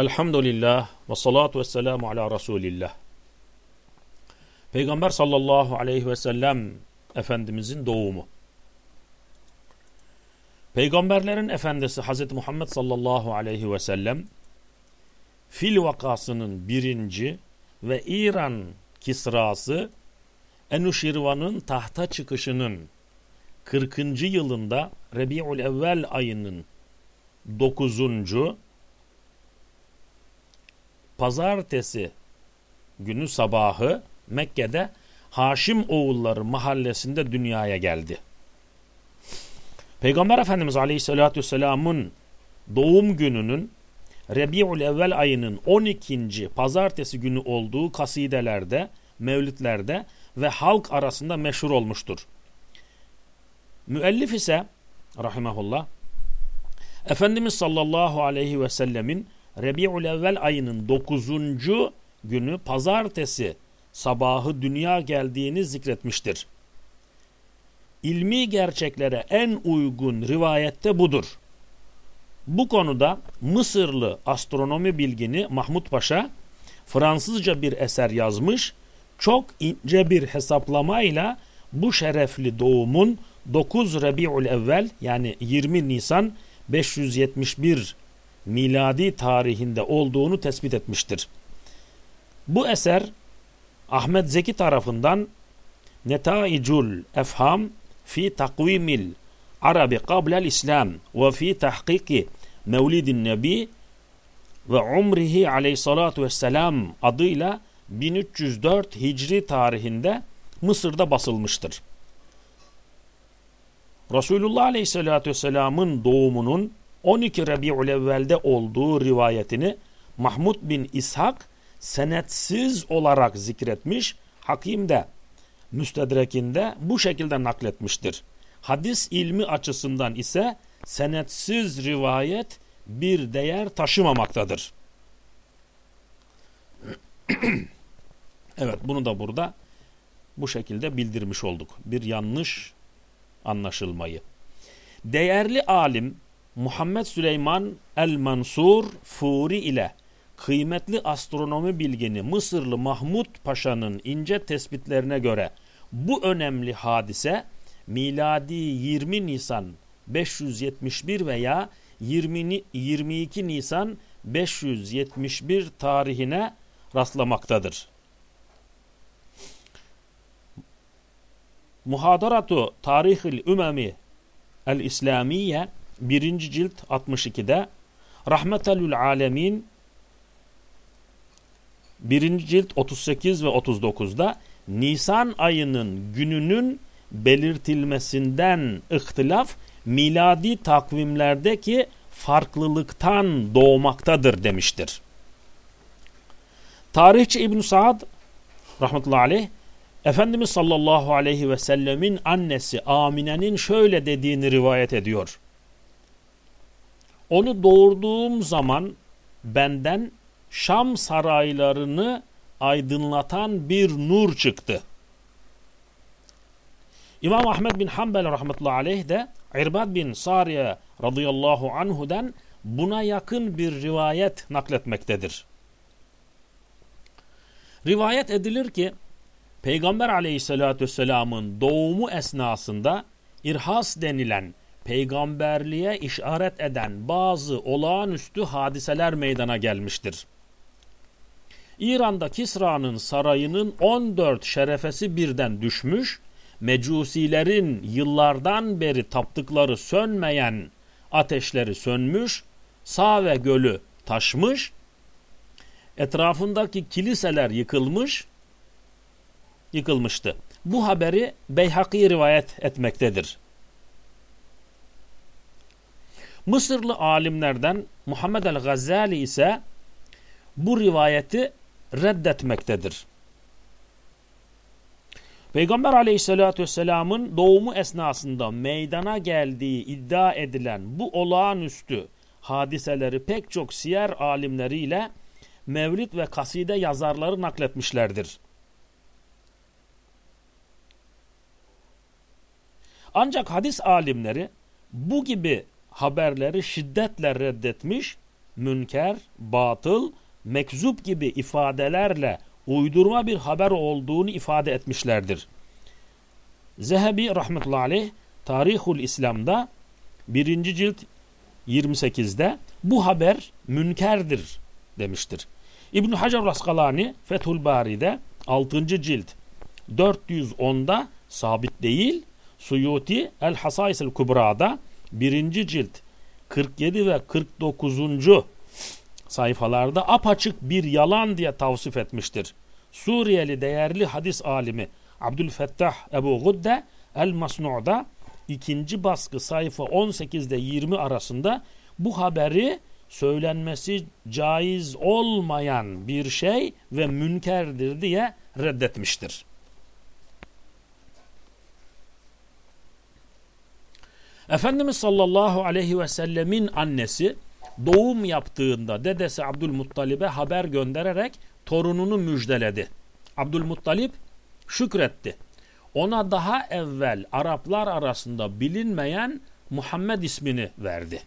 Elhamdülillah ve salatu ve selamu ala Resulillah. Peygamber sallallahu aleyhi ve sellem Efendimizin doğumu. Peygamberlerin efendisi Hz. Muhammed sallallahu aleyhi ve sellem fil vakasının birinci ve İran Kisrası Enuşirvan'ın tahta çıkışının 40. yılında Rebi'ül Evvel ayının 9 pazartesi günü sabahı Mekke'de Haşim oğulları mahallesinde dünyaya geldi. Peygamber Efendimiz Aleyhisselatü Vesselam'ın doğum gününün Rebi'ül Evvel ayının 12. pazartesi günü olduğu kasidelerde, mevlütlerde ve halk arasında meşhur olmuştur. Müellif ise rahimahullah Efendimiz sallallahu aleyhi ve sellemin Rebi'ül Evvel ayının 9. günü pazartesi sabahı dünya geldiğini zikretmiştir. İlmi gerçeklere en uygun rivayette budur. Bu konuda Mısırlı astronomi bilgini Mahmut Paşa Fransızca bir eser yazmış, çok ince bir hesaplamayla bu şerefli doğumun 9 Rebi'ül Evvel yani 20 Nisan 571 miladi tarihinde olduğunu tespit etmiştir. Bu eser Ahmet Zeki tarafından Netaicul Efham fi takvimil Arabi qablel İslam ve fi tahkiki Mevlidin Nebi ve umrihi aleyhissalatu vesselam adıyla 1304 Hicri tarihinde Mısır'da basılmıştır. Resulullah aleyhissalatü vesselamın doğumunun 12 Rabi'ül Evvel'de olduğu rivayetini Mahmud bin İshak senetsiz olarak zikretmiş. Hakim de müstedrekinde bu şekilde nakletmiştir. Hadis ilmi açısından ise senetsiz rivayet bir değer taşımamaktadır. evet bunu da burada bu şekilde bildirmiş olduk. Bir yanlış anlaşılmayı. Değerli alim Muhammed Süleyman el-Mansur Furi ile kıymetli astronomi bilgini Mısırlı Mahmud Paşa'nın ince tespitlerine göre bu önemli hadise miladi 20 Nisan 571 veya 20, 22 Nisan 571 tarihine rastlamaktadır. Muhadaratu Tarihil Ümemi El-İslamiye 1. cilt 62'de Rahmetelül Alemin 1. cilt 38 ve 39'da Nisan ayının gününün belirtilmesinden ihtilaf miladi takvimlerdeki farklılıktan doğmaktadır demiştir. Tarihçi İbn Saad rahmetullahi aleyh Efendimiz sallallahu aleyhi ve sellemin annesi Amine'nin şöyle dediğini rivayet ediyor. Onu doğurduğum zaman benden Şam saraylarını aydınlatan bir nur çıktı. İmam Ahmed bin Hanbel rahmetullahi aleyh de İrbad bin Sariye radıyallahu anhu'den buna yakın bir rivayet nakletmektedir. Rivayet edilir ki Peygamber aleyhissalatü vesselamın doğumu esnasında irhas denilen peygamberliğe işaret eden bazı olağanüstü hadiseler meydana gelmiştir. İran'da Kisra'nın sarayının 14 şerefesi birden düşmüş, mecusilerin yıllardan beri taptıkları sönmeyen ateşleri sönmüş, sağ gölü taşmış, etrafındaki kiliseler yıkılmış, yıkılmıştı. Bu haberi Beyhaki rivayet etmektedir. Mısırlı alimlerden Muhammed el-Gazali ise bu rivayeti reddetmektedir. Peygamber aleyhissalatü vesselamın doğumu esnasında meydana geldiği iddia edilen bu olağanüstü hadiseleri pek çok siyer alimleriyle mevlid ve kaside yazarları nakletmişlerdir. Ancak hadis alimleri bu gibi haberleri şiddetle reddetmiş, münker, batıl, mekzup gibi ifadelerle uydurma bir haber olduğunu ifade etmişlerdir. Zehebi rahmetullahi aleyh Tarihul İslam'da 1. cilt 28'de bu haber münkerdir demiştir. İbn Hacer Raskalani Fethul Bari'de 6. cilt 410'da sabit değil. Suyuti El Hasais el Kubra'da 1. cilt 47 ve 49. sayfalarda apaçık bir yalan diye tavsif etmiştir. Suriyeli değerli hadis alimi Abdülfettah Ebu Gudde El Masnu'da ikinci baskı sayfa 18'de 20 arasında bu haberi söylenmesi caiz olmayan bir şey ve münkerdir diye reddetmiştir. Efendimiz sallallahu aleyhi ve sellemin annesi doğum yaptığında dedesi Abdülmuttalib'e haber göndererek torununu müjdeledi. Abdülmuttalip şükretti. Ona daha evvel Araplar arasında bilinmeyen Muhammed ismini verdi.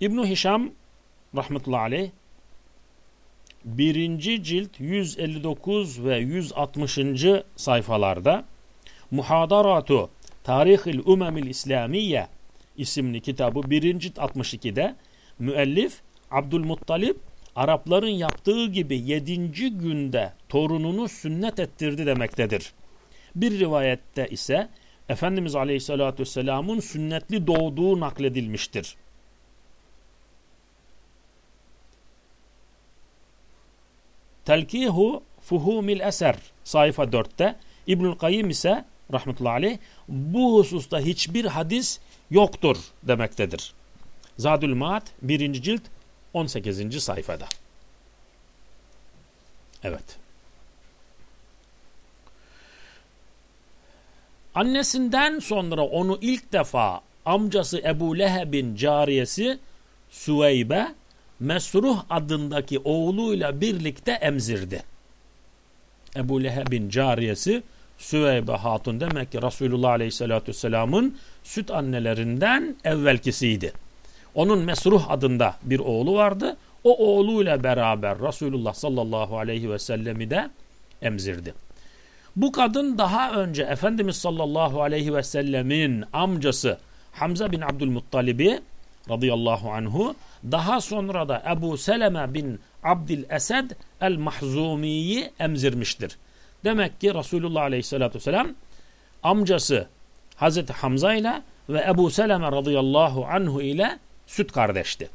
İbn Hişam rahmetullahi aleyh birinci cilt 159 ve 160. sayfalarda Muhadaratu Tarihil Umemil İslamiye isimli kitabı 1. cilt 62'de müellif Abdülmuttalip Arapların yaptığı gibi yedinci günde torununu sünnet ettirdi demektedir. Bir rivayette ise Efendimiz Aleyhisselatü Vesselam'ın sünnetli doğduğu nakledilmiştir. Telkihu Fuhumil Eser sayfa 4'te İbnül Kayyim ise rahmetullahi aleyh bu hususta hiçbir hadis yoktur demektedir. Zadül Maat 1. cilt 18. sayfada. Evet. Annesinden sonra onu ilk defa amcası Ebu Leheb'in cariyesi Süveybe Mesruh adındaki oğluyla birlikte emzirdi. Ebu Leheb'in cariyesi Süveybe Hatun demek ki Resulullah Aleyhisselatü Vesselam'ın süt annelerinden evvelkisiydi. Onun Mesruh adında bir oğlu vardı. O oğluyla beraber Resulullah sallallahu aleyhi ve sellemi de emzirdi. Bu kadın daha önce Efendimiz sallallahu aleyhi ve sellemin amcası Hamza bin Abdülmuttalib'i radıyallahu anhu daha sonra da Ebu Seleme bin Abdil Esed el-Mahzumi'yi emzirmiştir. Demek ki Resulullah aleyhissalatü vesselam amcası Hazreti Hamza ile ve Ebu Seleme radıyallahu anhu ile süt kardeşti.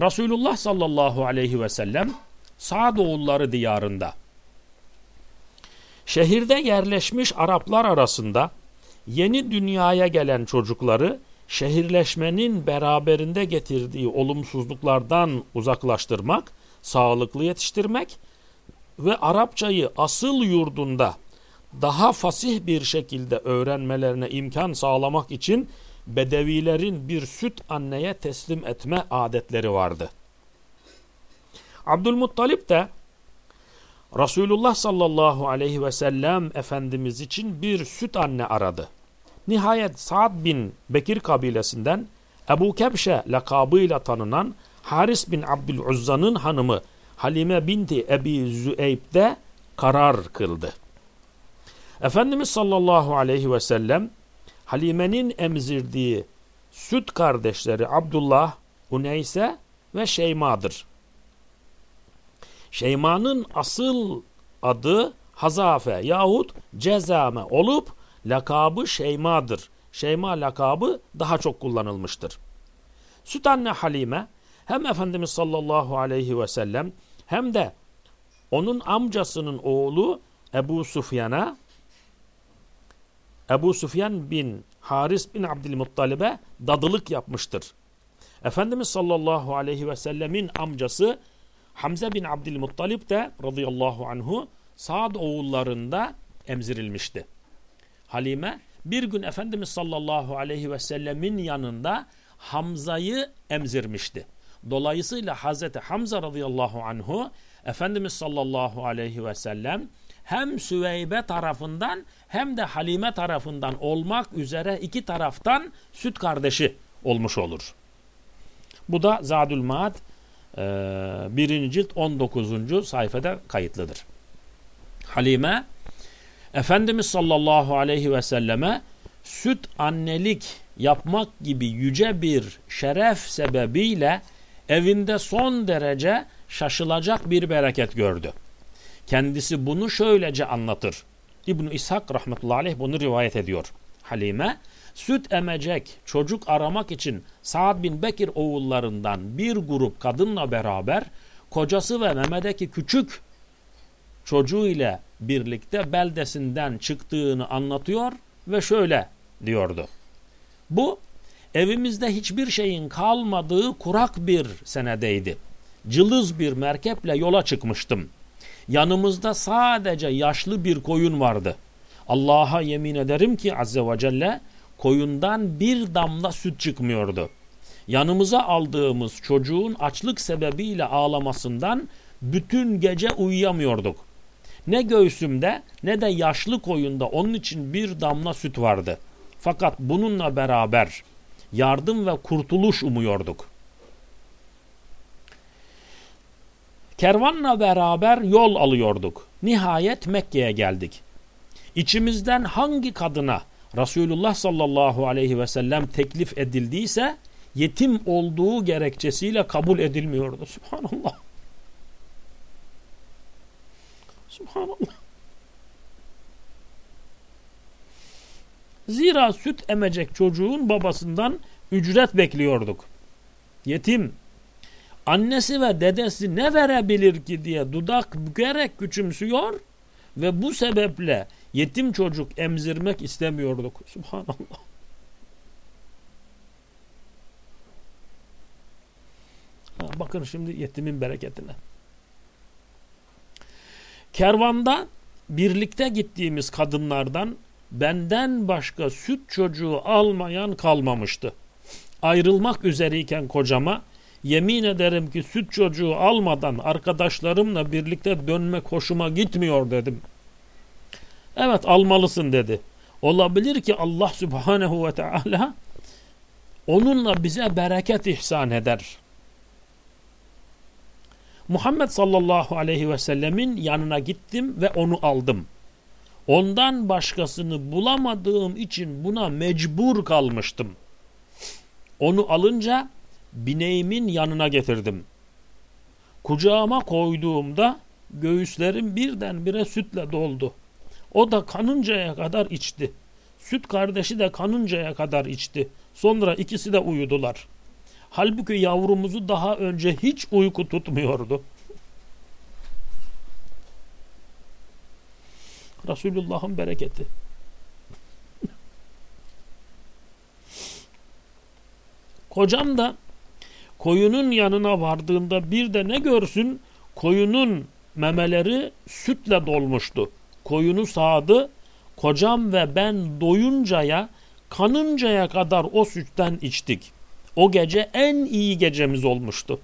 Resulullah sallallahu aleyhi ve sellem Sa'doğulları diyarında şehirde yerleşmiş Araplar arasında yeni dünyaya gelen çocukları şehirleşmenin beraberinde getirdiği olumsuzluklardan uzaklaştırmak, sağlıklı yetiştirmek ve Arapçayı asıl yurdunda daha fasih bir şekilde öğrenmelerine imkan sağlamak için Bedevilerin bir süt anneye teslim etme adetleri vardı. Abdülmuttalip de Resulullah sallallahu aleyhi ve sellem Efendimiz için bir süt anne aradı. Nihayet Sa'd bin Bekir kabilesinden Ebu Kebşe lakabıyla tanınan Haris bin Abdüluzza'nın hanımı Halime binti Ebi Züeyb'de karar kıldı. Efendimiz sallallahu aleyhi ve sellem Halime'nin emzirdiği süt kardeşleri Abdullah, Uneyse ve Şeyma'dır. Şeyma'nın asıl adı Hazafe yahut Cezame olup lakabı Şeyma'dır. Şeyma lakabı daha çok kullanılmıştır. Süt anne Halime hem Efendimiz sallallahu aleyhi ve sellem hem de onun amcasının oğlu Ebu Sufyan'a Ebu Sufyan bin Haris bin Abdülmuttalib'e dadılık yapmıştır. Efendimiz sallallahu aleyhi ve sellemin amcası Hamze bin Abdülmuttalib de radıyallahu anhu Saad oğullarında emzirilmişti. Halime bir gün Efendimiz sallallahu aleyhi ve sellemin yanında Hamza'yı emzirmişti. Dolayısıyla Hazreti Hamza radıyallahu anhu Efendimiz sallallahu aleyhi ve sellem hem Süveybe tarafından hem de Halime tarafından olmak üzere iki taraftan süt kardeşi olmuş olur. Bu da Zadül Maad e, 1. cilt 19. sayfada kayıtlıdır. Halime Efendimiz sallallahu aleyhi ve selleme süt annelik yapmak gibi yüce bir şeref sebebiyle evinde son derece şaşılacak bir bereket gördü. Kendisi bunu şöylece anlatır. İbn İshak rahmetullahi aleyh bunu rivayet ediyor. Halime süt emecek çocuk aramak için Sa'd bin Bekir oğullarından bir grup kadınla beraber kocası ve Mehmet'deki küçük çocuğu ile birlikte beldesinden çıktığını anlatıyor ve şöyle diyordu. Bu evimizde hiçbir şeyin kalmadığı kurak bir senedeydi. Cılız bir merkeple yola çıkmıştım. Yanımızda sadece yaşlı bir koyun vardı. Allah'a yemin ederim ki Azze ve Celle koyundan bir damla süt çıkmıyordu. Yanımıza aldığımız çocuğun açlık sebebiyle ağlamasından bütün gece uyuyamıyorduk. Ne göğsümde ne de yaşlı koyunda onun için bir damla süt vardı. Fakat bununla beraber yardım ve kurtuluş umuyorduk. Kervanla beraber yol alıyorduk. Nihayet Mekke'ye geldik. İçimizden hangi kadına Resulullah sallallahu aleyhi ve sellem teklif edildiyse yetim olduğu gerekçesiyle kabul edilmiyordu. Subhanallah. Subhanallah. Zira süt emecek çocuğun babasından ücret bekliyorduk. Yetim annesi ve dedesi ne verebilir ki diye dudak bükerek küçümsüyor ve bu sebeple yetim çocuk emzirmek istemiyorduk. Subhanallah. Ha, bakın şimdi yetimin bereketine. Kervanda birlikte gittiğimiz kadınlardan benden başka süt çocuğu almayan kalmamıştı. Ayrılmak üzereyken kocama yemin ederim ki süt çocuğu almadan arkadaşlarımla birlikte dönmek hoşuma gitmiyor dedim. Evet almalısın dedi. Olabilir ki Allah subhanehu ve teala onunla bize bereket ihsan eder. Muhammed sallallahu aleyhi ve sellemin yanına gittim ve onu aldım. Ondan başkasını bulamadığım için buna mecbur kalmıştım. Onu alınca bineğimin yanına getirdim. Kucağıma koyduğumda göğüslerim birdenbire sütle doldu. O da kanıncaya kadar içti. Süt kardeşi de kanıncaya kadar içti. Sonra ikisi de uyudular. Halbuki yavrumuzu daha önce hiç uyku tutmuyordu. Resulullah'ın bereketi. Kocam da koyunun yanına vardığında bir de ne görsün? Koyunun memeleri sütle dolmuştu. Koyunu sağdı. Kocam ve ben doyuncaya, kanıncaya kadar o sütten içtik. O gece en iyi gecemiz olmuştu.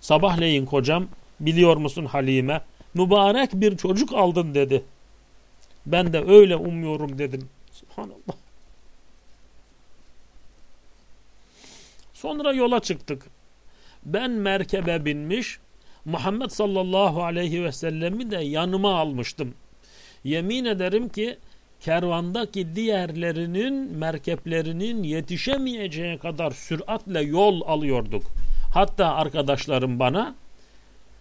Sabahleyin kocam, biliyor musun Halime, mübarek bir çocuk aldın dedi. Ben de öyle umuyorum dedim. Subhanallah. Sonra yola çıktık. Ben merkebe binmiş, Muhammed sallallahu aleyhi ve sellemi de yanıma almıştım. Yemin ederim ki kervandaki diğerlerinin merkeplerinin yetişemeyeceği kadar süratle yol alıyorduk. Hatta arkadaşlarım bana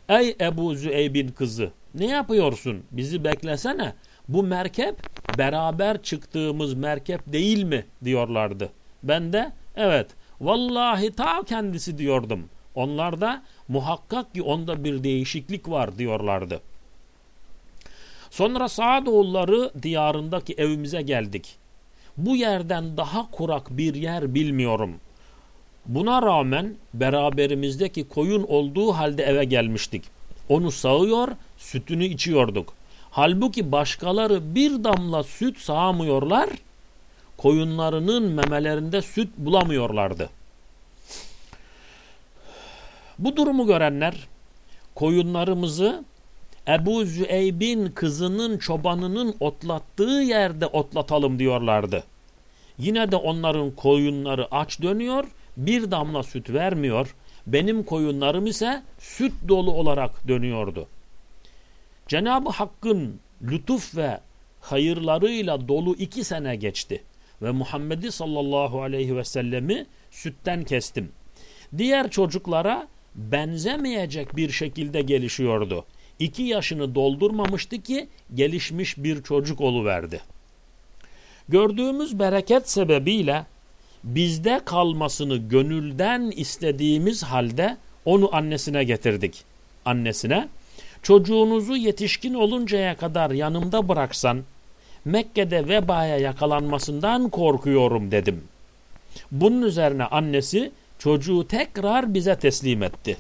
Ey Ebu Züeyb'in kızı ne yapıyorsun bizi beklesene bu merkep beraber çıktığımız merkep değil mi diyorlardı. Ben de evet vallahi ta kendisi diyordum. Onlar da muhakkak ki onda bir değişiklik var diyorlardı. Sonra Saadoğulları diyarındaki evimize geldik. Bu yerden daha kurak bir yer bilmiyorum. Buna rağmen beraberimizdeki koyun olduğu halde eve gelmiştik. Onu sağıyor, sütünü içiyorduk. Halbuki başkaları bir damla süt sağmıyorlar, koyunlarının memelerinde süt bulamıyorlardı. Bu durumu görenler koyunlarımızı Ebu Züeyb'in kızının çobanının otlattığı yerde otlatalım diyorlardı. Yine de onların koyunları aç dönüyor, bir damla süt vermiyor. Benim koyunlarım ise süt dolu olarak dönüyordu. Cenab-ı Hakk'ın lütuf ve hayırlarıyla dolu iki sene geçti. Ve Muhammed'i sallallahu aleyhi ve sellemi sütten kestim. Diğer çocuklara benzemeyecek bir şekilde gelişiyordu. İki yaşını doldurmamıştı ki gelişmiş bir çocuk oluverdi. Gördüğümüz bereket sebebiyle bizde kalmasını gönülden istediğimiz halde onu annesine getirdik. Annesine çocuğunuzu yetişkin oluncaya kadar yanımda bıraksan Mekke'de vebaya yakalanmasından korkuyorum dedim. Bunun üzerine annesi çocuğu tekrar bize teslim etti.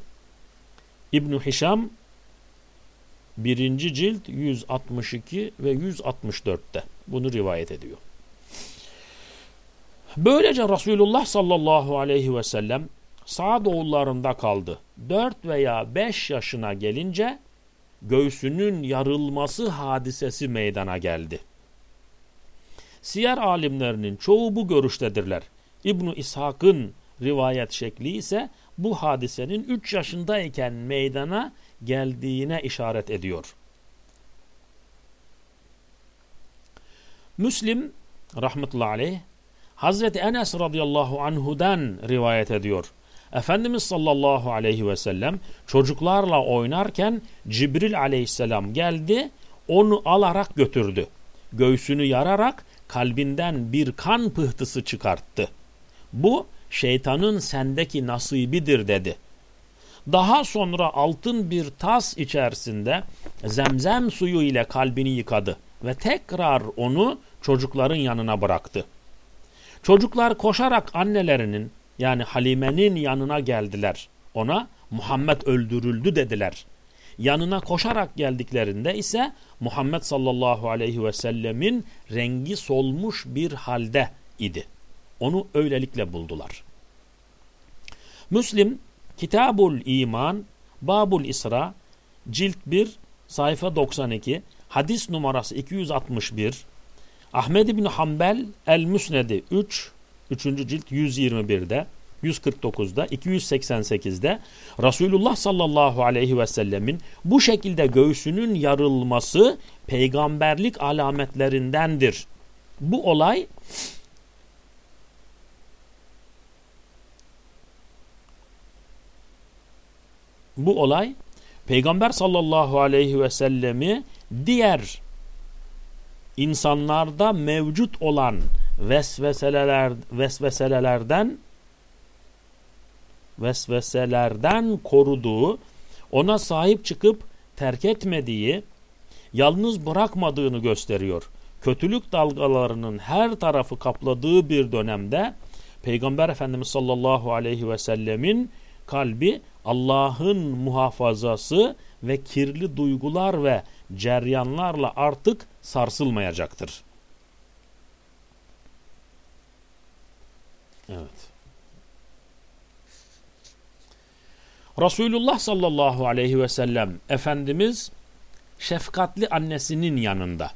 İbn Hişam 1. cilt 162 ve 164'te bunu rivayet ediyor. Böylece Resulullah sallallahu aleyhi ve sellem Sa'd oğullarında kaldı. 4 veya 5 yaşına gelince göğsünün yarılması hadisesi meydana geldi. Siyer alimlerinin çoğu bu görüştedirler. İbn İshak'ın rivayet şekli ise bu hadisenin 3 yaşındayken meydana geldiğine işaret ediyor. Müslim rahmetullahi aleyh Hazreti Enes radıyallahu anhudan rivayet ediyor. Efendimiz sallallahu aleyhi ve sellem çocuklarla oynarken Cibril aleyhisselam geldi onu alarak götürdü. Göğsünü yararak kalbinden bir kan pıhtısı çıkarttı. Bu şeytanın sendeki nasibidir dedi. Daha sonra altın bir tas içerisinde zemzem suyu ile kalbini yıkadı ve tekrar onu çocukların yanına bıraktı. Çocuklar koşarak annelerinin yani Halime'nin yanına geldiler. Ona Muhammed öldürüldü dediler. Yanına koşarak geldiklerinde ise Muhammed sallallahu aleyhi ve sellemin rengi solmuş bir halde idi. Onu öylelikle buldular. Müslim Kitabul İman Babul İsra cilt 1 sayfa 92 hadis numarası 261 Ahmed bin Hanbel El Müsnedi 3 3. cilt 121'de 149'da 288'de Resulullah sallallahu aleyhi ve sellemin bu şekilde göğsünün yarılması peygamberlik alametlerindendir. Bu olay bu olay Peygamber sallallahu aleyhi ve sellemi diğer insanlarda mevcut olan vesveseler vesveselerden vesveselerden koruduğu, ona sahip çıkıp terk etmediği, yalnız bırakmadığını gösteriyor. Kötülük dalgalarının her tarafı kapladığı bir dönemde Peygamber Efendimiz sallallahu aleyhi ve sellemin kalbi Allah'ın muhafazası ve kirli duygular ve ceryanlarla artık sarsılmayacaktır. Evet. Resulullah sallallahu aleyhi ve sellem Efendimiz şefkatli annesinin yanında.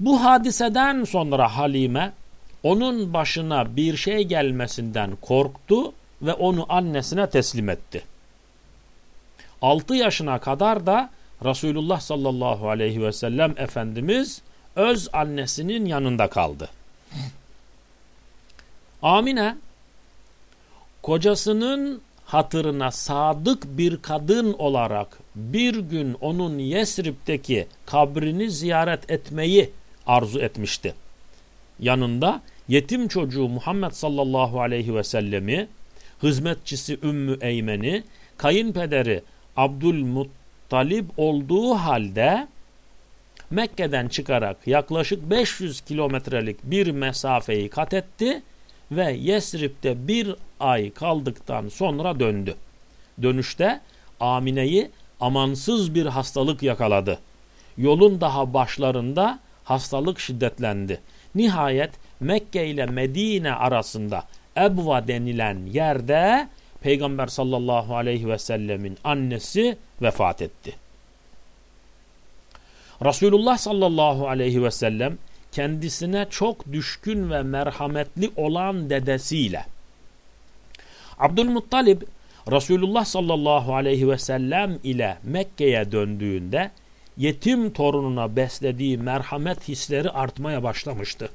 Bu hadiseden sonra Halime onun başına bir şey gelmesinden korktu ve onu annesine teslim etti. 6 yaşına kadar da Resulullah sallallahu aleyhi ve sellem Efendimiz öz annesinin yanında kaldı. Amine kocasının hatırına sadık bir kadın olarak bir gün onun Yesrib'deki kabrini ziyaret etmeyi arzu etmişti. Yanında yetim çocuğu Muhammed sallallahu aleyhi ve sellemi, hizmetçisi Ümmü Eymen'i, kayınpederi Abdülmuttalib olduğu halde Mekke'den çıkarak yaklaşık 500 kilometrelik bir mesafeyi kat etti ve Yesrib'de bir ay kaldıktan sonra döndü. Dönüşte Amine'yi amansız bir hastalık yakaladı. Yolun daha başlarında hastalık şiddetlendi. Nihayet Mekke ile Medine arasında Ebva denilen yerde Peygamber sallallahu aleyhi ve sellemin annesi vefat etti. Resulullah sallallahu aleyhi ve sellem kendisine çok düşkün ve merhametli olan dedesiyle. Abdülmuttalib Resulullah sallallahu aleyhi ve sellem ile Mekke'ye döndüğünde yetim torununa beslediği merhamet hisleri artmaya başlamıştı.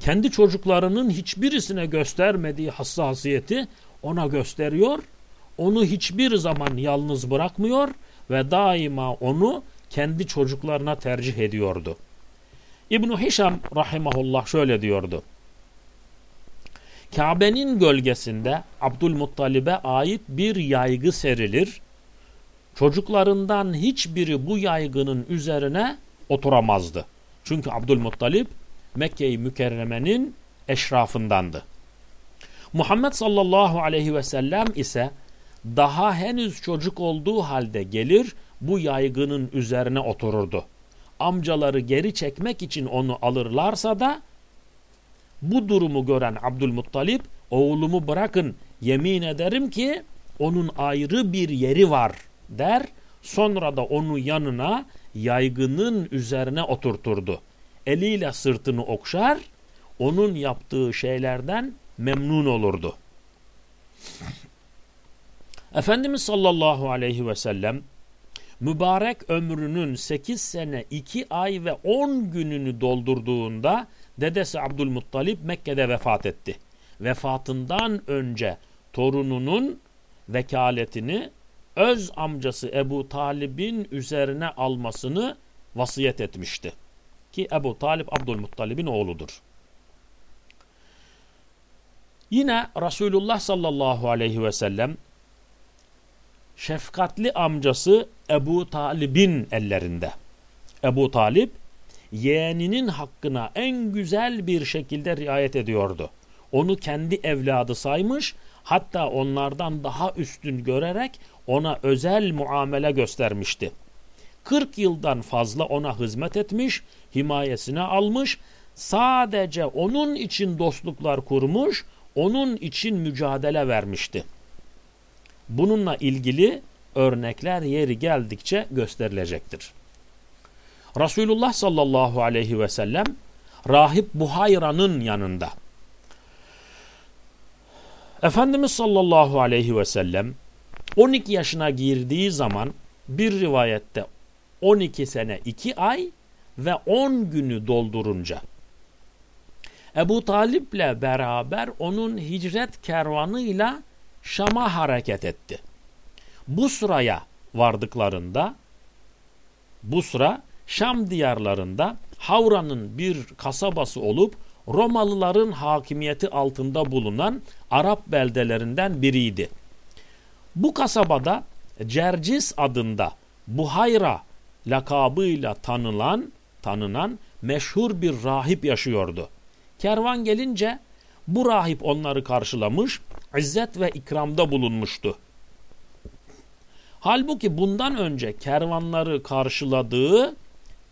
Kendi çocuklarının hiçbirisine göstermediği hassasiyeti ona gösteriyor, onu hiçbir zaman yalnız bırakmıyor ve daima onu kendi çocuklarına tercih ediyordu. İbn Hişam rahimahullah şöyle diyordu. Kabe'nin gölgesinde Abdülmuttalib'e ait bir yaygı serilir. Çocuklarından hiçbiri bu yaygının üzerine oturamazdı. Çünkü Abdülmuttalib Mekke-i Mükerreme'nin eşrafındandı. Muhammed sallallahu aleyhi ve sellem ise daha henüz çocuk olduğu halde gelir bu yaygının üzerine otururdu. Amcaları geri çekmek için onu alırlarsa da bu durumu gören Abdülmuttalip oğlumu bırakın yemin ederim ki onun ayrı bir yeri var der. Sonra da onu yanına yaygının üzerine oturturdu. Eliyle sırtını okşar, onun yaptığı şeylerden memnun olurdu. Efendimiz sallallahu aleyhi ve sellem mübarek ömrünün 8 sene 2 ay ve 10 gününü doldurduğunda dedesi Abdülmuttalip Mekke'de vefat etti. Vefatından önce torununun vekaletini öz amcası Ebu Talib'in üzerine almasını vasiyet etmişti. Ki Ebu Talib Abdülmuttalib'in oğludur. Yine Resulullah sallallahu aleyhi ve sellem şefkatli amcası Ebu Talib'in ellerinde. Ebu Talib yeğeninin hakkına en güzel bir şekilde riayet ediyordu. Onu kendi evladı saymış, hatta onlardan daha üstün görerek ona özel muamele göstermişti. 40 yıldan fazla ona hizmet etmiş, himayesine almış, sadece onun için dostluklar kurmuş, onun için mücadele vermişti. Bununla ilgili örnekler yeri geldikçe gösterilecektir. Resulullah sallallahu aleyhi ve sellem rahip Buhayra'nın yanında. Efendimiz sallallahu aleyhi ve sellem 12 yaşına girdiği zaman bir rivayette 12 sene 2 ay ve 10 günü doldurunca Ebu Talip'le beraber onun hicret kervanıyla Şam'a hareket etti. Bu sıraya vardıklarında bu sıra Şam diyarlarında Havra'nın bir kasabası olup Romalıların hakimiyeti altında bulunan Arap beldelerinden biriydi. Bu kasabada Cercis adında Buhayra lakabıyla tanılan tanınan meşhur bir rahip yaşıyordu. Kervan gelince bu rahip onları karşılamış, izzet ve ikramda bulunmuştu. Halbuki bundan önce kervanları karşıladığı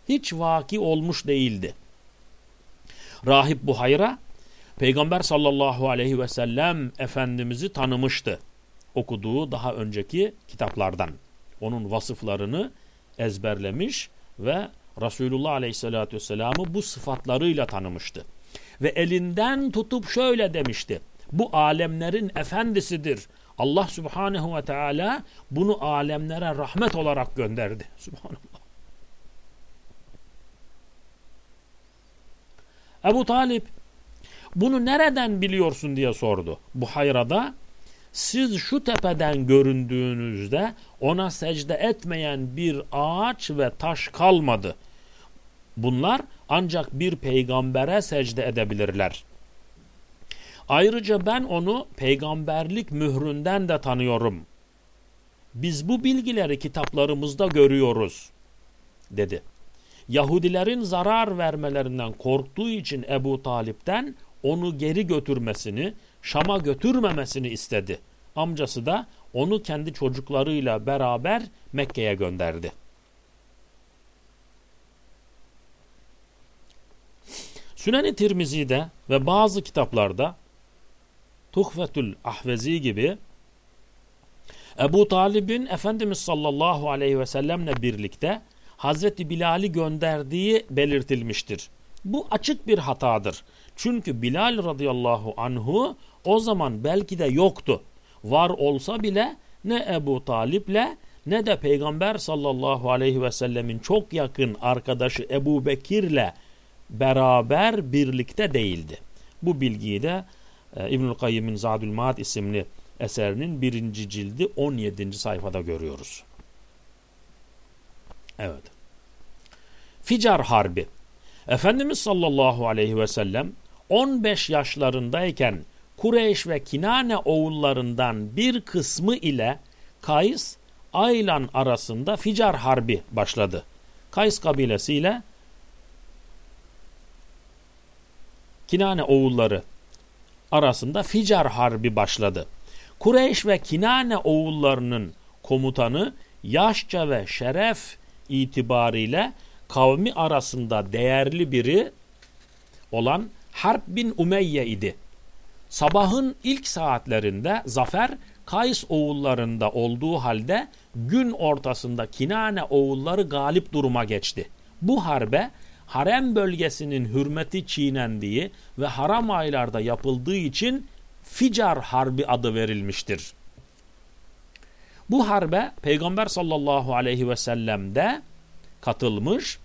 hiç vaki olmuş değildi. Rahip Buhayra Peygamber sallallahu aleyhi ve sellem Efendimiz'i tanımıştı. Okuduğu daha önceki kitaplardan. Onun vasıflarını ezberlemiş ve Resulullah aleyhissalatü vesselam'ı bu sıfatlarıyla tanımıştı. Ve elinden tutup şöyle demişti. Bu alemlerin efendisidir. Allah subhanehu ve teala bunu alemlere rahmet olarak gönderdi. Subhanallah. Ebu Talip bunu nereden biliyorsun diye sordu. Bu hayrada siz şu tepeden göründüğünüzde ona secde etmeyen bir ağaç ve taş kalmadı. Bunlar ancak bir peygambere secde edebilirler. Ayrıca ben onu peygamberlik mühründen de tanıyorum. Biz bu bilgileri kitaplarımızda görüyoruz, dedi. Yahudilerin zarar vermelerinden korktuğu için Ebu Talip'ten onu geri götürmesini, Şam'a götürmemesini istedi. Amcası da onu kendi çocuklarıyla beraber Mekke'ye gönderdi. Sünen-i Tirmizi'de ve bazı kitaplarda Tuhfetül Ahvezi gibi Ebu Talib'in Efendimiz sallallahu aleyhi ve sellemle birlikte Hazreti Bilal'i gönderdiği belirtilmiştir. Bu açık bir hatadır. Çünkü Bilal radıyallahu anhu o zaman belki de yoktu. Var olsa bile ne Ebu Talip'le ne de Peygamber sallallahu aleyhi ve sellemin çok yakın arkadaşı Ebu Bekir'le beraber birlikte değildi. Bu bilgiyi de e, İbnül Kayyim'in Zadül Maad isimli eserinin birinci cildi 17. sayfada görüyoruz. Evet. Ficar Harbi Efendimiz sallallahu aleyhi ve sellem 15 yaşlarındayken Kureyş ve Kinane oğullarından bir kısmı ile Kays, Aylan arasında Ficar Harbi başladı. Kays kabilesiyle Kinane oğulları arasında Ficar Harbi başladı. Kureyş ve Kinane oğullarının komutanı yaşça ve şeref itibariyle kavmi arasında değerli biri olan Harp bin Umeyye idi. Sabahın ilk saatlerinde zafer Kays oğullarında olduğu halde gün ortasında Kinane oğulları galip duruma geçti. Bu harbe harem bölgesinin hürmeti çiğnendiği ve haram aylarda yapıldığı için Ficar Harbi adı verilmiştir. Bu harbe Peygamber sallallahu aleyhi ve sellem de katılmış,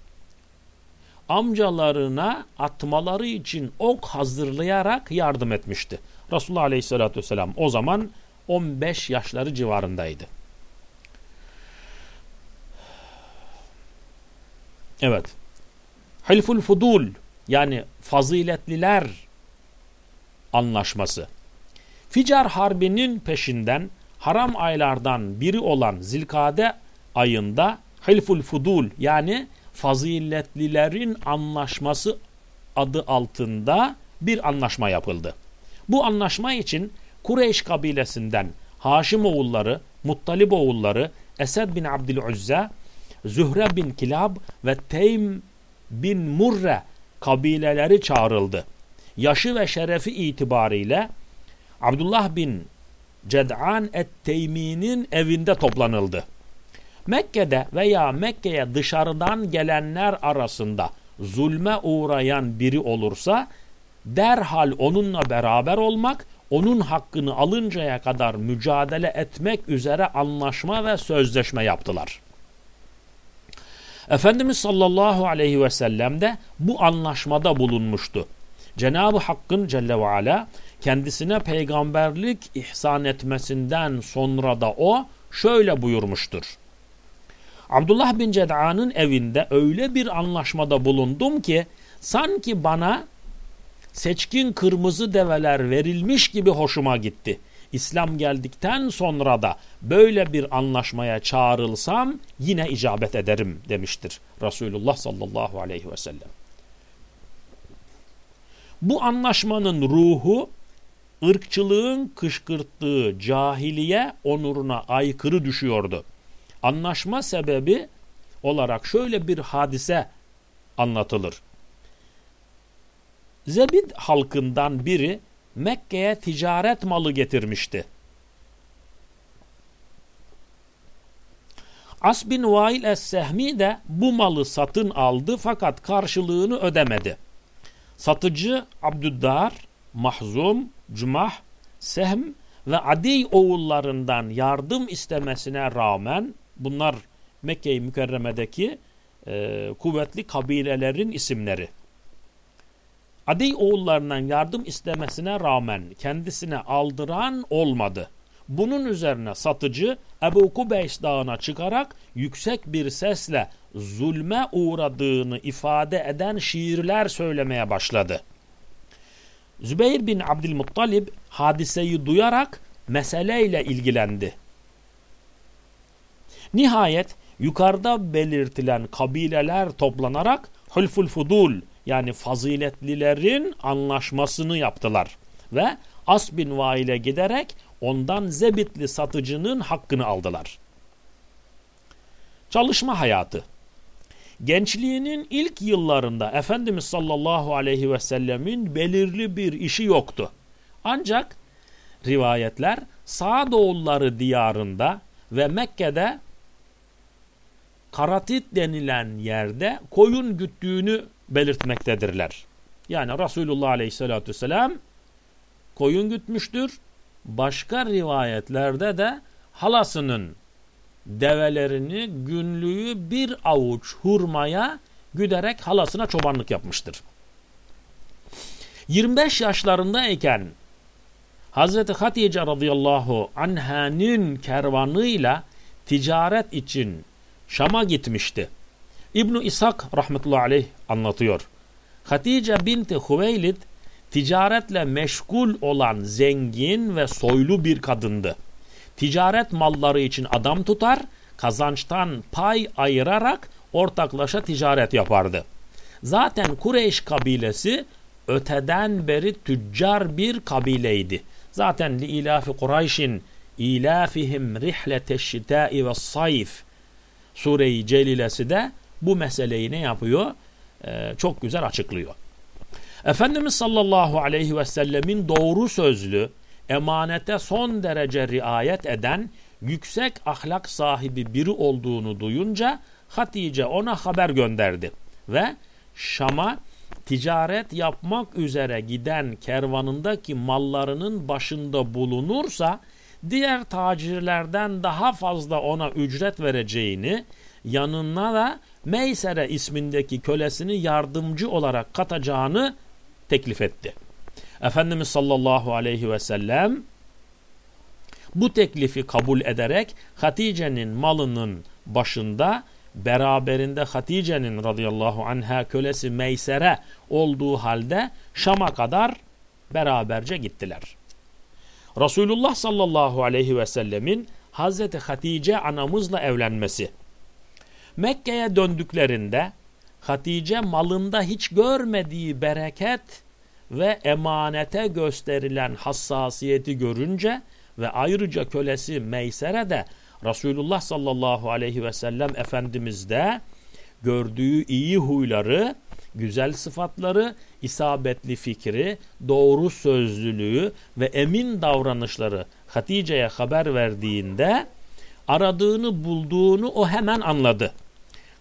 amcalarına atmaları için ok hazırlayarak yardım etmişti. Resulullah aleyhissalatü vesselam o zaman 15 yaşları civarındaydı. Evet. Hilful Fudul yani faziletliler anlaşması. Ficar Harbi'nin peşinden haram aylardan biri olan Zilkade ayında Hilful Fudul yani faziletlilerin anlaşması adı altında bir anlaşma yapıldı. Bu anlaşma için Kureyş kabilesinden Haşim oğulları, Muttalib oğulları, Esed bin Abdülüzza, Zühre bin Kilab ve Teym bin Murre kabileleri çağrıldı. Yaşı ve şerefi itibariyle Abdullah bin Ced'an et-Teymi'nin evinde toplanıldı. Mekke'de veya Mekke'ye dışarıdan gelenler arasında zulme uğrayan biri olursa derhal onunla beraber olmak, onun hakkını alıncaya kadar mücadele etmek üzere anlaşma ve sözleşme yaptılar. Efendimiz sallallahu aleyhi ve sellem de bu anlaşmada bulunmuştu. Cenab-ı Hakk'ın Celle ve Ala kendisine peygamberlik ihsan etmesinden sonra da o şöyle buyurmuştur. Abdullah bin Ced'an'ın evinde öyle bir anlaşmada bulundum ki sanki bana seçkin kırmızı develer verilmiş gibi hoşuma gitti. İslam geldikten sonra da böyle bir anlaşmaya çağrılsam yine icabet ederim demiştir Resulullah sallallahu aleyhi ve sellem. Bu anlaşmanın ruhu ırkçılığın kışkırttığı cahiliye onuruna aykırı düşüyordu. Anlaşma sebebi olarak şöyle bir hadise anlatılır. Zebid halkından biri Mekke'ye ticaret malı getirmişti. As bin Vail es-Sehmi de bu malı satın aldı fakat karşılığını ödemedi. Satıcı Abdüddar, Mahzum, Cumah, Sehm ve Adi oğullarından yardım istemesine rağmen bunlar Mekke-i Mükerreme'deki e, kuvvetli kabilelerin isimleri. Adi oğullarından yardım istemesine rağmen kendisine aldıran olmadı. Bunun üzerine satıcı Ebu Kubeys dağına çıkarak yüksek bir sesle zulme uğradığını ifade eden şiirler söylemeye başladı. Zübeyir bin Abdülmuttalib hadiseyi duyarak meseleyle ilgilendi. Nihayet yukarıda belirtilen kabileler toplanarak Hulful Fudul yani faziletlilerin anlaşmasını yaptılar ve As bin Vail'e giderek ondan Zebitli satıcının hakkını aldılar. Çalışma hayatı Gençliğinin ilk yıllarında Efendimiz sallallahu aleyhi ve sellemin belirli bir işi yoktu. Ancak rivayetler Sağdoğulları diyarında ve Mekke'de Karatit denilen yerde koyun güttüğünü belirtmektedirler. Yani Resulullah Aleyhisselatü Vesselam koyun gütmüştür. Başka rivayetlerde de halasının develerini günlüğü bir avuç hurmaya güderek halasına çobanlık yapmıştır. 25 yaşlarındayken Hazreti Hatice radıyallahu anhanın kervanıyla ticaret için Şam'a gitmişti. İbn İshak rahmetullahi aleyh anlatıyor. Hatice binti Hüveylid ticaretle meşgul olan zengin ve soylu bir kadındı. Ticaret malları için adam tutar, kazançtan pay ayırarak ortaklaşa ticaret yapardı. Zaten Kureyş kabilesi öteden beri tüccar bir kabileydi. Zaten li ilafi Kureyş'in ilafihim rihleteşşitâi ve sayf Sure-i Celilesi de bu meseleyi ne yapıyor? Ee, çok güzel açıklıyor. Efendimiz sallallahu aleyhi ve sellemin doğru sözlü, emanete son derece riayet eden, yüksek ahlak sahibi biri olduğunu duyunca Hatice ona haber gönderdi ve Şam'a ticaret yapmak üzere giden kervanındaki mallarının başında bulunursa diğer tacirlerden daha fazla ona ücret vereceğini yanına da Meysere ismindeki kölesini yardımcı olarak katacağını teklif etti. Efendimiz sallallahu aleyhi ve sellem bu teklifi kabul ederek Hatice'nin malının başında beraberinde Hatice'nin radıyallahu anha kölesi Meysere olduğu halde Şam'a kadar beraberce gittiler. Resulullah sallallahu aleyhi ve sellemin Hazreti Hatice anamızla evlenmesi. Mekke'ye döndüklerinde Hatice malında hiç görmediği bereket ve emanete gösterilen hassasiyeti görünce ve ayrıca kölesi Meysere de Resulullah sallallahu aleyhi ve sellem Efendimiz'de gördüğü iyi huyları, güzel sıfatları, isabetli fikri, doğru sözlülüğü ve emin davranışları Hatice'ye haber verdiğinde aradığını bulduğunu o hemen anladı.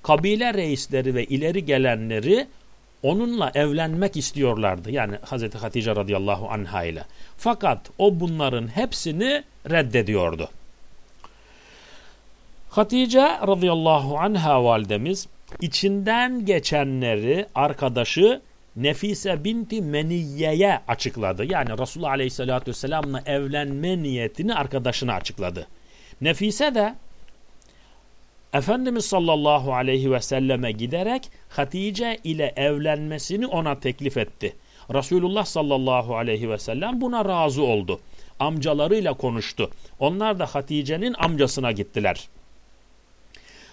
Kabile reisleri ve ileri gelenleri onunla evlenmek istiyorlardı. Yani Hazreti Hatice radıyallahu anha ile. Fakat o bunların hepsini reddediyordu. Hatice radıyallahu anha validemiz içinden geçenleri arkadaşı Nefise binti Meniyye'ye açıkladı. Yani Resulullah aleyhissalatü vesselamla evlenme niyetini arkadaşına açıkladı. Nefise de Efendimiz sallallahu aleyhi ve selleme giderek Hatice ile evlenmesini ona teklif etti. Resulullah sallallahu aleyhi ve sellem buna razı oldu. Amcalarıyla konuştu. Onlar da Hatice'nin amcasına gittiler.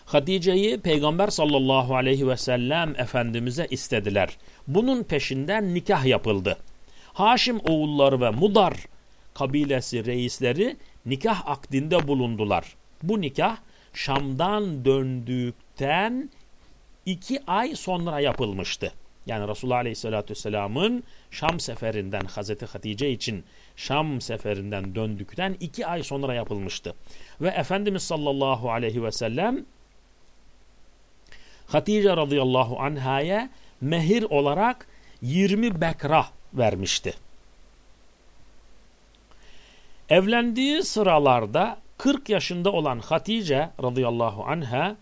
Hatice'yi Peygamber sallallahu aleyhi ve sellem Efendimiz'e istediler. Bunun peşinden nikah yapıldı. Haşim oğulları ve Mudar kabilesi reisleri nikah akdinde bulundular. Bu nikah Şam'dan döndükten iki ay sonra yapılmıştı. Yani Resulullah Aleyhisselatü Vesselam'ın Şam seferinden Hazreti Hatice için Şam seferinden döndükten iki ay sonra yapılmıştı. Ve Efendimiz sallallahu aleyhi ve sellem Hatice radıyallahu anhaya mehir olarak 20 bekra vermişti. Evlendiği sıralarda 40 yaşında olan Hatice radıyallahu anha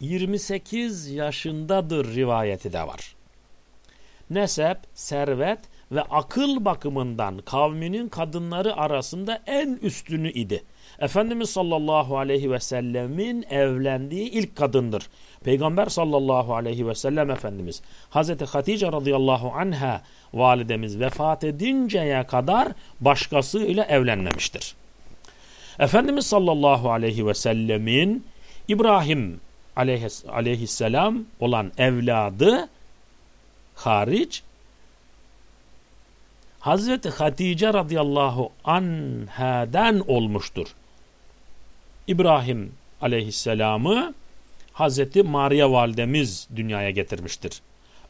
28 yaşındadır rivayeti de var. Nesep, servet ve akıl bakımından kavminin kadınları arasında en üstünü idi. Efendimiz sallallahu aleyhi ve sellemin evlendiği ilk kadındır. Peygamber sallallahu aleyhi ve sellem Efendimiz Hazreti Hatice radıyallahu anha validemiz vefat edinceye kadar başkasıyla evlenmemiştir. Efendimiz sallallahu aleyhi ve sellemin İbrahim aleyhisselam olan evladı hariç Hazreti Hatice radıyallahu anhaden olmuştur. İbrahim aleyhisselamı Hazreti Maria validemiz dünyaya getirmiştir.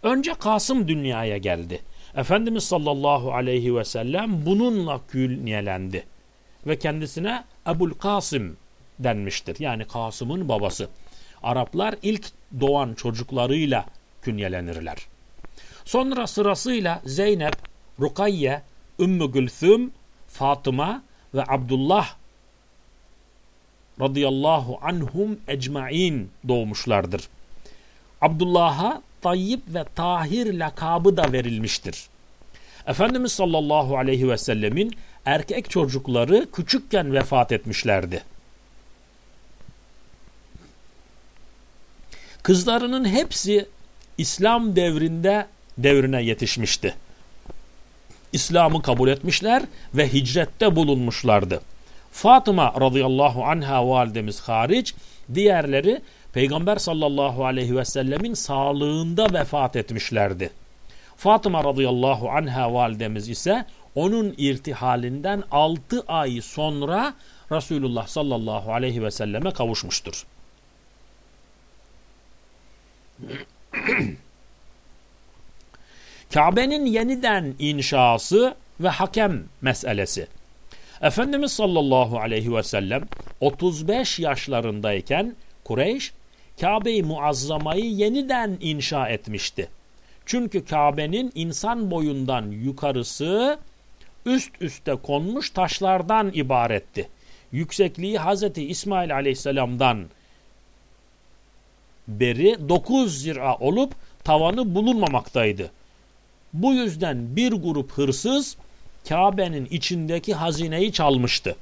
Önce Kasım dünyaya geldi. Efendimiz sallallahu aleyhi ve sellem bununla künyelendi. Ve kendisine Ebul Kasım denmiştir. Yani Kasım'ın babası. Araplar ilk doğan çocuklarıyla künyelenirler. Sonra sırasıyla Zeynep, Rukayye, Ümmü Gülthüm, Fatıma ve Abdullah radıyallahu anhum ecmain doğmuşlardır. Abdullah'a Tayyip ve Tahir lakabı da verilmiştir. Efendimiz sallallahu aleyhi ve sellemin erkek çocukları küçükken vefat etmişlerdi. Kızlarının hepsi İslam devrinde devrine yetişmişti. İslam'ı kabul etmişler ve hicrette bulunmuşlardı. Fatıma radıyallahu anha validemiz hariç diğerleri Peygamber sallallahu aleyhi ve sellemin sağlığında vefat etmişlerdi. Fatıma radıyallahu anha validemiz ise onun irtihalinden 6 ay sonra Resulullah sallallahu aleyhi ve selleme kavuşmuştur. Kabe'nin yeniden inşası ve hakem meselesi. Efendimiz sallallahu aleyhi ve sellem 35 yaşlarındayken Kureyş Kabe-i Muazzama'yı yeniden inşa etmişti. Çünkü Kabe'nin insan boyundan yukarısı üst üste konmuş taşlardan ibaretti. Yüksekliği Hazreti İsmail aleyhisselamdan beri 9 zira olup tavanı bulunmamaktaydı. Bu yüzden bir grup hırsız Kabe'nin içindeki hazineyi çalmıştı.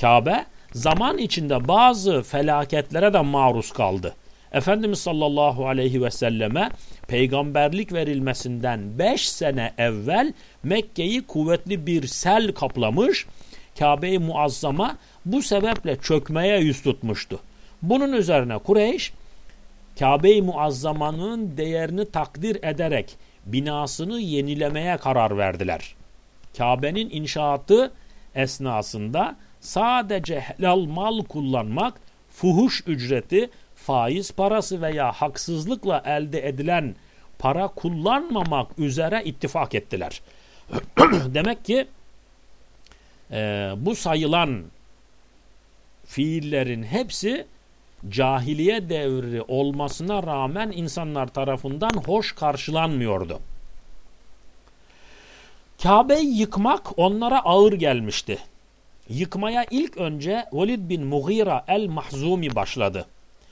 Kabe zaman içinde bazı felaketlere de maruz kaldı. Efendimiz sallallahu aleyhi ve selleme peygamberlik verilmesinden 5 sene evvel Mekke'yi kuvvetli bir sel kaplamış, Kabe-i Muazzama bu sebeple çökmeye yüz tutmuştu. Bunun üzerine Kureyş, Kabe-i Muazzama'nın değerini takdir ederek binasını yenilemeye karar verdiler. Kabe'nin inşaatı esnasında sadece helal mal kullanmak, fuhuş ücreti, faiz parası veya haksızlıkla elde edilen para kullanmamak üzere ittifak ettiler. Demek ki e, bu sayılan fiillerin hepsi cahiliye devri olmasına rağmen insanlar tarafından hoş karşılanmıyordu. Kabe'yi yıkmak onlara ağır gelmişti. Yıkmaya ilk önce Velid bin Mughira el-Mahzumi başladı.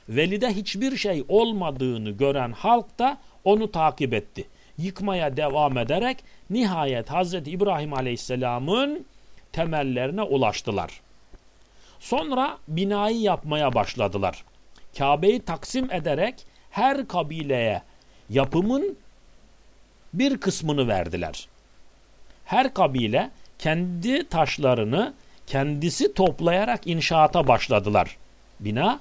Velid'e hiçbir şey olmadığını gören halk da onu takip etti. Yıkmaya devam ederek nihayet Hazreti İbrahim Aleyhisselam'ın temellerine ulaştılar. Sonra binayı yapmaya başladılar. Kabe'yi taksim ederek her kabileye yapımın bir kısmını verdiler. Her kabile kendi taşlarını kendisi toplayarak inşaata başladılar. Bina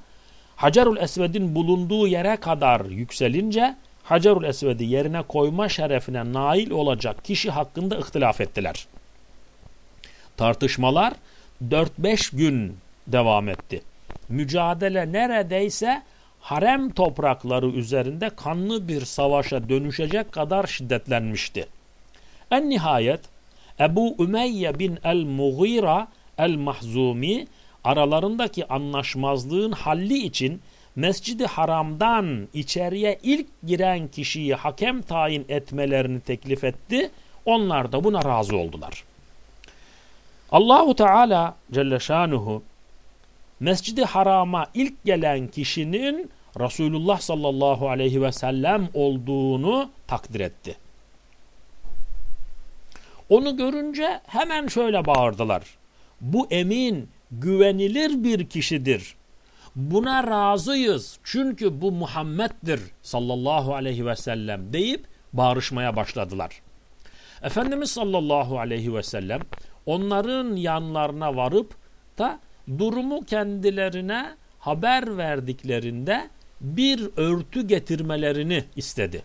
Hacerul Esved'in bulunduğu yere kadar yükselince Hacerul Esved'i yerine koyma şerefine nail olacak kişi hakkında ihtilaf ettiler. Tartışmalar 4-5 gün devam etti. Mücadele neredeyse harem toprakları üzerinde kanlı bir savaşa dönüşecek kadar şiddetlenmişti. En nihayet Ebu Ümeyye bin el-Mughira el-Mahzumi aralarındaki anlaşmazlığın halli için Mescidi Haram'dan içeriye ilk giren kişiyi hakem tayin etmelerini teklif etti. Onlar da buna razı oldular. Allahu Teala Celle Şanuhu Mescidi Haram'a ilk gelen kişinin Resulullah sallallahu aleyhi ve sellem olduğunu takdir etti. Onu görünce hemen şöyle bağırdılar. Bu emin, güvenilir bir kişidir. Buna razıyız çünkü bu Muhammed'dir sallallahu aleyhi ve sellem deyip bağırışmaya başladılar. Efendimiz sallallahu aleyhi ve sellem onların yanlarına varıp da durumu kendilerine haber verdiklerinde bir örtü getirmelerini istedi.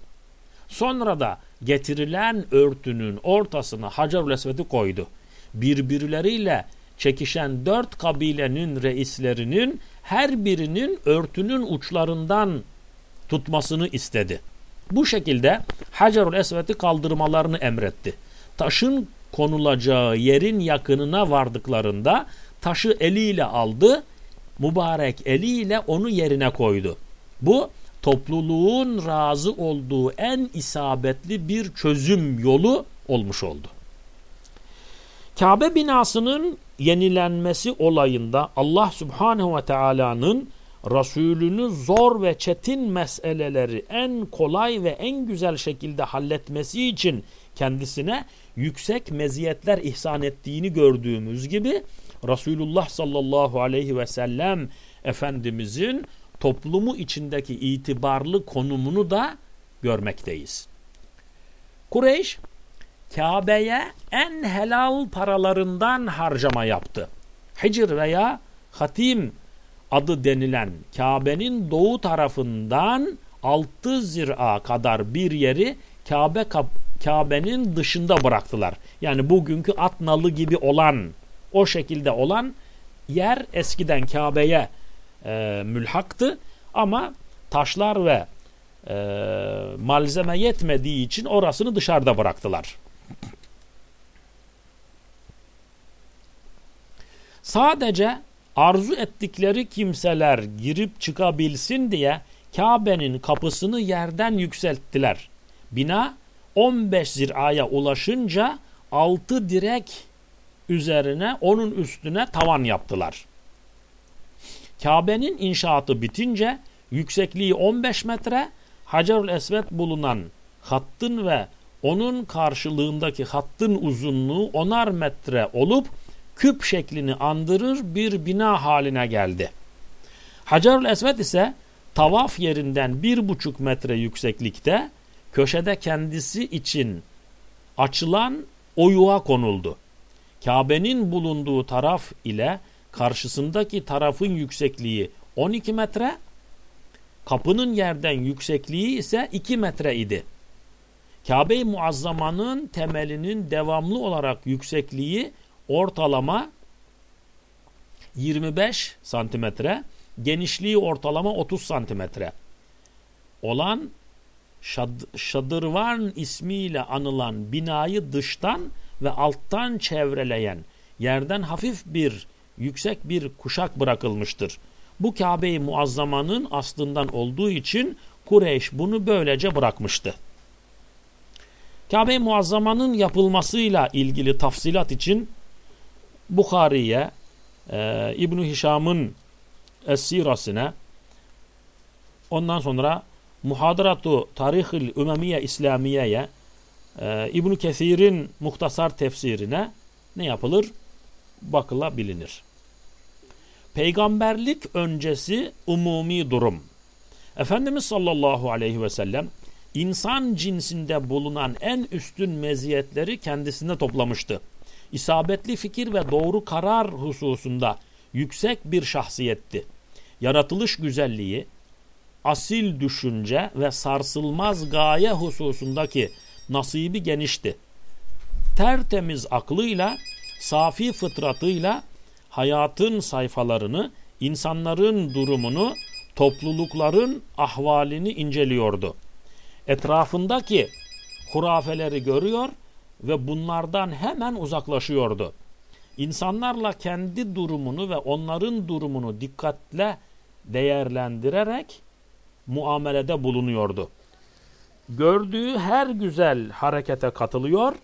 Sonra da getirilen örtünün ortasına Hacerül Esved'i koydu. Birbirleriyle çekişen dört kabilenin reislerinin her birinin örtünün uçlarından tutmasını istedi. Bu şekilde Hacerül Esved'i kaldırmalarını emretti. Taşın konulacağı yerin yakınına vardıklarında taşı eliyle aldı, mübarek eliyle onu yerine koydu. Bu topluluğun razı olduğu en isabetli bir çözüm yolu olmuş oldu. Kabe binasının yenilenmesi olayında Allah Subhanahu ve Taala'nın Resulünü zor ve çetin meseleleri en kolay ve en güzel şekilde halletmesi için kendisine yüksek meziyetler ihsan ettiğini gördüğümüz gibi Resulullah sallallahu aleyhi ve sellem Efendimizin toplumu içindeki itibarlı konumunu da görmekteyiz. Kureyş Kabe'ye en helal paralarından harcama yaptı. Hicr veya Hatim adı denilen Kabe'nin doğu tarafından 6 zira kadar bir yeri Kabe Kabe'nin dışında bıraktılar. Yani bugünkü at nalı gibi olan o şekilde olan yer eskiden Kabe'ye e, mülhaktı ama taşlar ve e, malzeme yetmediği için orasını dışarıda bıraktılar. Sadece arzu ettikleri kimseler girip çıkabilsin diye Kabe'nin kapısını yerden yükselttiler. Bina 15 ziraya ulaşınca 6 direk üzerine onun üstüne tavan yaptılar. Kabe'nin inşaatı bitince yüksekliği 15 metre Hacerül Esved bulunan hattın ve onun karşılığındaki hattın uzunluğu onar metre olup küp şeklini andırır bir bina haline geldi. Hacerül Esved ise tavaf yerinden bir buçuk metre yükseklikte köşede kendisi için açılan oyuğa konuldu. Kabe'nin bulunduğu taraf ile karşısındaki tarafın yüksekliği 12 metre, kapının yerden yüksekliği ise 2 metre idi. Kabe-i Muazzama'nın temelinin devamlı olarak yüksekliği ortalama 25 santimetre, genişliği ortalama 30 santimetre olan Şad Şadırvan ismiyle anılan binayı dıştan ve alttan çevreleyen yerden hafif bir yüksek bir kuşak bırakılmıştır. Bu Kabe-i Muazzama'nın aslından olduğu için Kureyş bunu böylece bırakmıştı. Kabe-i Muazzama'nın yapılmasıyla ilgili tafsilat için Bukhari'ye, e, İbn-i Hişam'ın Esirasine, ondan sonra Muhadaratu Tarihil Ümemiye İslamiye'ye, e, İbn Kesir'in muhtasar tefsirine ne yapılır? Bakıla bilinir. Peygamberlik öncesi umumi durum. Efendimiz sallallahu aleyhi ve sellem insan cinsinde bulunan en üstün meziyetleri kendisinde toplamıştı. İsabetli fikir ve doğru karar hususunda yüksek bir şahsiyetti. Yaratılış güzelliği, asil düşünce ve sarsılmaz gaye hususundaki nasibi genişti. Tertemiz aklıyla, safi fıtratıyla hayatın sayfalarını, insanların durumunu, toplulukların ahvalini inceliyordu. Etrafındaki hurafeleri görüyor ve bunlardan hemen uzaklaşıyordu. İnsanlarla kendi durumunu ve onların durumunu dikkatle değerlendirerek muamelede bulunuyordu. Gördüğü her güzel harekete katılıyor.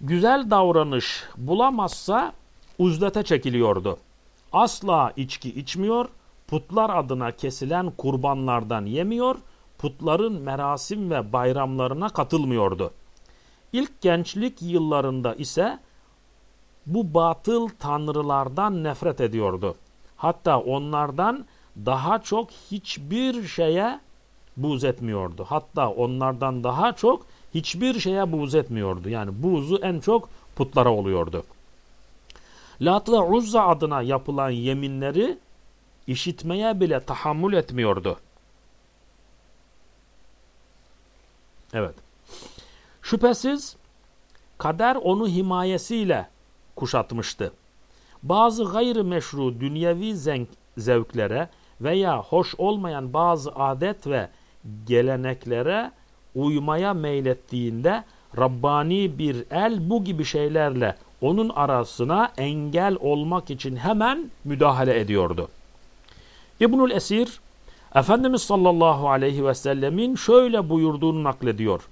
Güzel davranış bulamazsa uzlete çekiliyordu. Asla içki içmiyor, putlar adına kesilen kurbanlardan yemiyor, putların merasim ve bayramlarına katılmıyordu. İlk gençlik yıllarında ise bu batıl tanrılardan nefret ediyordu. Hatta onlardan daha çok hiçbir şeye buz etmiyordu. Hatta onlardan daha çok hiçbir şeye buz etmiyordu. Yani buzu en çok putlara oluyordu. Lat ve Uzza adına yapılan yeminleri işitmeye bile tahammül etmiyordu. Evet. Şüphesiz kader onu himayesiyle kuşatmıştı. Bazı gayri meşru dünyevi zevklere veya hoş olmayan bazı adet ve geleneklere uymaya meylettiğinde Rabbani bir el bu gibi şeylerle onun arasına engel olmak için hemen müdahale ediyordu. İbnül Esir Efendimiz sallallahu aleyhi ve sellemin şöyle buyurduğunu naklediyor.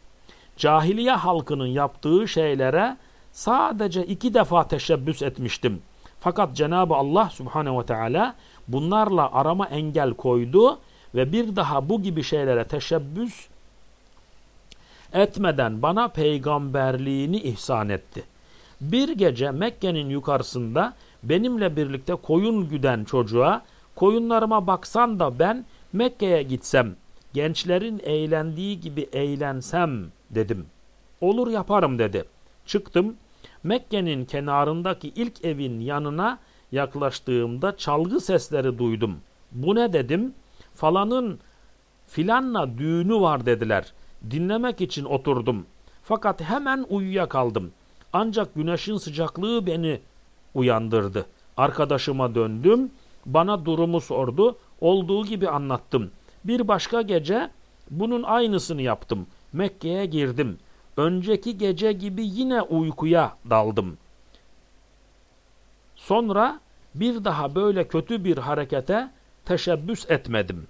Cahiliye halkının yaptığı şeylere sadece iki defa teşebbüs etmiştim. Fakat Cenab-ı Allah subhanehu ve teala bunlarla arama engel koydu ve bir daha bu gibi şeylere teşebbüs etmeden bana peygamberliğini ihsan etti. Bir gece Mekke'nin yukarısında benimle birlikte koyun güden çocuğa koyunlarıma baksan da ben Mekke'ye gitsem gençlerin eğlendiği gibi eğlensem dedim. Olur yaparım dedi. Çıktım Mekke'nin kenarındaki ilk evin yanına yaklaştığımda çalgı sesleri duydum. Bu ne dedim? Falanın filanla düğünü var dediler. Dinlemek için oturdum. Fakat hemen uyuyakaldım. Ancak güneşin sıcaklığı beni uyandırdı. Arkadaşıma döndüm. Bana durumu sordu. Olduğu gibi anlattım. Bir başka gece bunun aynısını yaptım. Mekke'ye girdim. Önceki gece gibi yine uykuya daldım. Sonra bir daha böyle kötü bir harekete teşebbüs etmedim.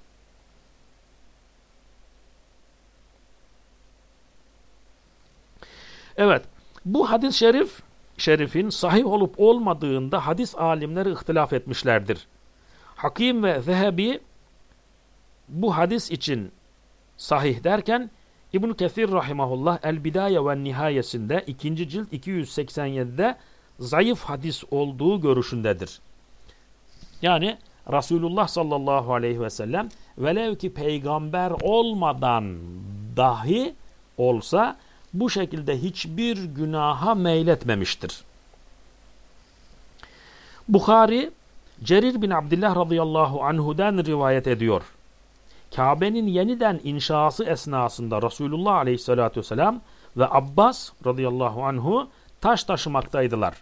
Evet, bu hadis-i şerif, şerifin sahih olup olmadığında hadis alimleri ihtilaf etmişlerdir. Hakim ve Zehebi bu hadis için sahih derken İbn Kesir rahimahullah El Bidaye ve Nihayesinde 2. cilt 287'de zayıf hadis olduğu görüşündedir. Yani Resulullah sallallahu aleyhi ve sellem velev ki peygamber olmadan dahi olsa bu şekilde hiçbir günaha meyletmemiştir. Bukhari Cerir bin Abdullah radıyallahu anhu'dan rivayet ediyor. Kabe'nin yeniden inşası esnasında Resulullah aleyhissalatü vesselam ve Abbas radıyallahu anhu taş taşımaktaydılar.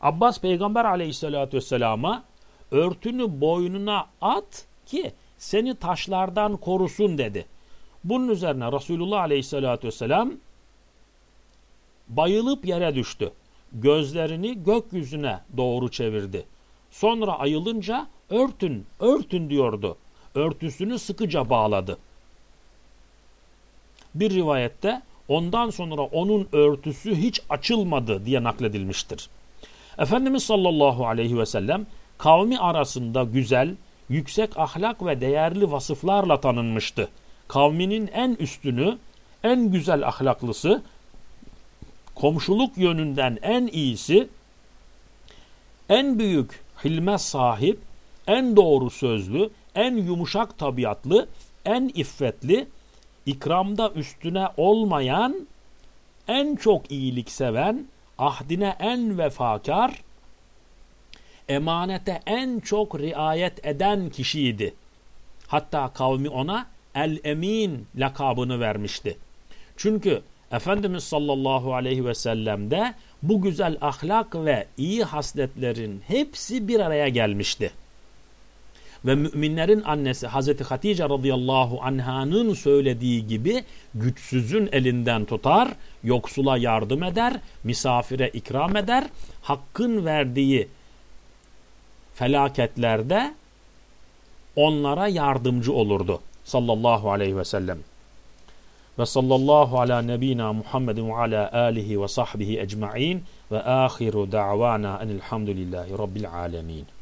Abbas peygamber aleyhissalatü vesselama örtünü boynuna at ki seni taşlardan korusun dedi. Bunun üzerine Resulullah aleyhissalatü vesselam bayılıp yere düştü. Gözlerini gökyüzüne doğru çevirdi. Sonra ayılınca örtün, örtün diyordu. Örtüsünü sıkıca bağladı. Bir rivayette ondan sonra onun örtüsü hiç açılmadı diye nakledilmiştir. Efendimiz sallallahu aleyhi ve sellem kavmi arasında güzel, yüksek ahlak ve değerli vasıflarla tanınmıştı. Kavminin en üstünü, en güzel ahlaklısı, komşuluk yönünden en iyisi, en büyük hilme sahip, en doğru sözlü, en yumuşak tabiatlı, en iffetli, ikramda üstüne olmayan, en çok iyilik seven, ahdine en vefakar, emanete en çok riayet eden kişiydi. Hatta kavmi ona el-emin lakabını vermişti. Çünkü Efendimiz sallallahu aleyhi ve sellem'de bu güzel ahlak ve iyi hasletlerin hepsi bir araya gelmişti. Ve müminlerin annesi Hazreti Hatice radıyallahu anhanın söylediği gibi güçsüzün elinden tutar, yoksula yardım eder, misafire ikram eder, hakkın verdiği felaketlerde onlara yardımcı olurdu sallallahu aleyhi ve sellem. Ve sallallahu ala nebina Muhammedin ve ala alihi ve sahbihi ecma'in ve ahiru da'vana enilhamdülillahi rabbil alemin.